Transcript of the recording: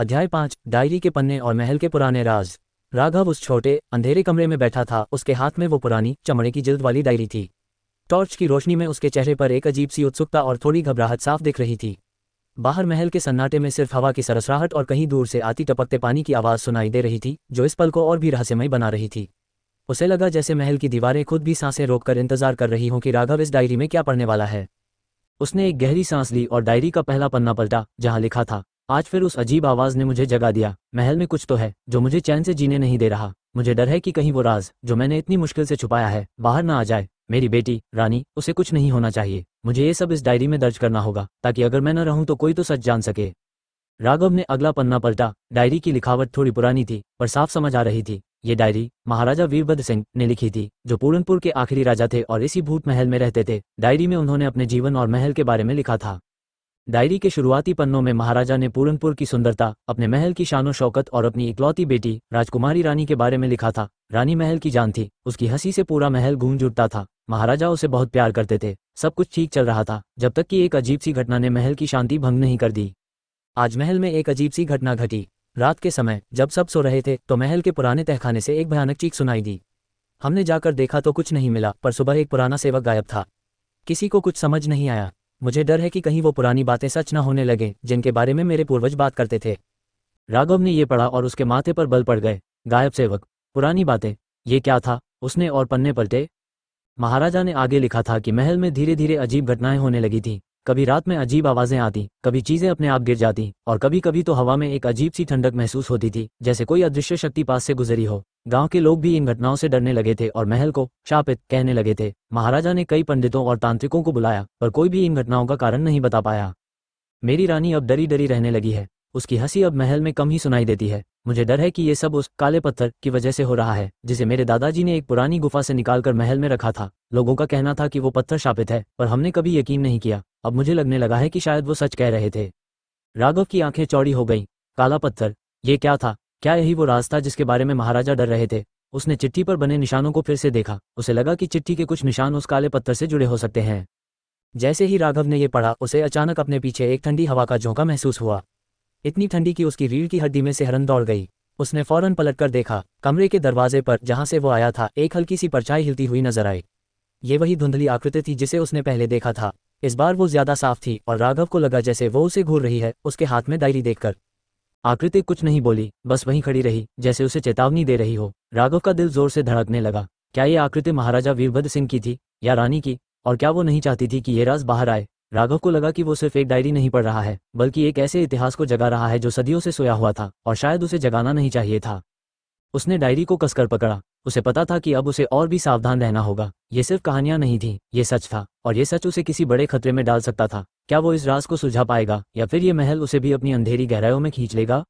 अध्याय पाँच, डायरी के पन्ने और महल के पुराने राज। राघव उस छोटे, अंधेरे कमरे में बैठा था, उसके हाथ में वो पुरानी, चमड़े की जिल्द वाली डायरी थी। टॉर्च की रोशनी में उसके चेहरे पर एक अजीब सी उत्सुकता और थोड़ी घबराहट साफ़ दिख रही थी। बाहर महल के सन्नाटे में सिर्फ़ हवा की सरसराहट और कहीं दूर से आती टपकते पानी की आवाज़ सुनाई दे रही थी, जो इस पल को और भी रहस्यमय बना रही थी। उसे लगा जैसे महल की दीवारें खुद भी साँसें रोककर इंतज़ार कर रही हों कि राघव इस डायरी में क्या पढ़ने वाला है। उसने एक गहरी सांस ली और डायरी का पहला पन्ना पलटा, जहाँ लिखा था आज फिर उस अजीब आवाज़ ने मुझे जगा दिया, महल में कुछ तो है, जो मुझे चैन से जीने नहीं दे रहा। मुझे डर है कि कहीं वो राज, जो मैंने इतनी मुश्किल से छुपाया है, बाहर ना आ जाए। मेरी बेटी, रानी, उसे कुछ नहीं होना चाहिए। मुझे ये सब इस डायरी में दर्ज करना होगा, ताकि अगर मैं न रहूँ तो कोई तो सच जान सके। राघव ने अगला पन्ना पलटा। डायरी की लिखावट थोड़ी पुरानी थी, पर साफ़ समझ आ रही थी। ये डायरी महाराजा वीरभद्र सिंह ने लिखी थी, जो पूरनपुर के आखिरी राजा थे और इसी भूत महल में रहते थे। डायरी में उन्होंने अपने जीवन और महल के बारे में लिखा था। डायरी के शुरुआती पन्नों में महाराजा ने पूरनपुर की सुंदरता, अपने महल की शानो शौकत और अपनी इकलौती बेटी, राजकुमारी रानी के बारे में लिखा था। रानी महल की जान थी, उसकी हँसी से पूरा महल गूंज उठता था। महाराजा उसे बहुत प्यार करते थे, सब कुछ ठीक चल रहा था, जब तक कि एक अजीब सी घटना ने महल की शांति भंग नहीं कर दी। आज महल में एक अजीब सी घटना घटी। रात के समय, जब सब सो रहे थे तो महल के पुराने तहखाने से एक भयानक चीख सुनाई दी। हमने जाकर देखा तो कुछ नहीं मिला, पर सुबह एक पुराना सेवक गायब था। किसी को कुछ समझ नहीं आया। मुझे डर है कि कहीं वो पुरानी बातें सच न होने लगे, जिनके बारे में मेरे पूर्वज बात करते थे। राघव ने ये पढ़ा और उसके माथे पर बल पड़ गए। गायब सेवक, पुरानी बातें, ये क्या था? उसने और पन्ने पलटे। महाराजा ने आगे लिखा था कि महल में धीरे धीरे अजीब घटनाएँ होने लगी थी। कभी रात में अजीब आवाज़ें आती, कभी चीज़ें अपने आप गिर जाती, और कभी कभी तो हवा में एक अजीब सी ठंडक महसूस होती थी, जैसे कोई अदृश्य शक्ति पास से गुजरी हो। गाँव के लोग भी इन घटनाओं से डरने लगे थे और महल को शापित कहने लगे थे। महाराजा ने कई पंडितों और तांत्रिकों को बुलाया, पर कोई भी इन घटनाओं का कारण नहीं बता पाया। मेरी रानी अब डरी डरी रहने लगी है। उसकी हँसी अब महल में कम ही सुनाई देती है। मुझे डर है कि ये सब उस काले पत्थर की वजह से हो रहा है, जिसे मेरे दादाजी ने एक पुरानी गुफा से निकालकर महल में रखा था। लोगों का कहना था कि वो पत्थर शापित है, पर हमने कभी यकीन नहीं किया। अब मुझे लगने लगा है कि शायद वो सच कह रहे थे। राघव की आँखें चौड़ी हो गईं। काला पत्थर, ये क्या था? क्या यही वो था जिसके बारे में महाराजा डर रहे थे? उसने चिट्ठी पर बने निशानों को फिर से देखा। उसे लगा कि चिट्ठी के कुछ निशान उस काले पत्थर से जुड़े हो सकते हैं। जैसे ही राघव ने यह पढ़ा, उसे अचानक अपने पीछे एक ठंडी हवा का झोंका महसूस हुआ। इतनी ठंडी कि उसकी रीढ़ की हड्डी में से हरन दौड़ गई। उसने फ़ौरन पलटकर देखा, कमरे के दरवाजे पर, जहाँ से वो आया था, एक हल्की सी परछाई हिलती हुई नज़र आई। ये वही धुंधली आकृति थी जिसे उसने पहले देखा था। इस बार वो ज़्यादा साफ़ थी और राघव को लगा जैसे वो उसे घूर रही है, उसके हाथ में डायरी देखकर। आकृति कुछ नहीं बोली, बस वहीं खड़ी रही, जैसे उसे चेतावनी दे रही हो। राघव का दिल ज़ोर से धड़कने लगा। क्या ये आकृति महाराजा वीरभद्र सिंह की थी, या रानी की? और क्या वो नहीं चाहती थी कि ये राज बाहर आए? राघव को लगा कि वो सिर्फ़ एक डायरी नहीं पढ़ रहा है, बल्कि एक ऐसे इतिहास को जगा रहा है जो सदियों से सोया हुआ था, और शायद उसे जगाना नहीं चाहिए था। उसने डायरी को कसकर पकड़ा। उसे पता था कि अब उसे और भी सावधान रहना होगा। ये सिर्फ़ कहानियाँ नहीं थी, ये सच था, और ये सच उसे किसी बड़े खतरे में डाल सकता था। क्या वो इस राज को सुलझा पाएगा, या फिर ये महल उसे भी अपनी अंधेरी गहराइयों में खींच लेगा?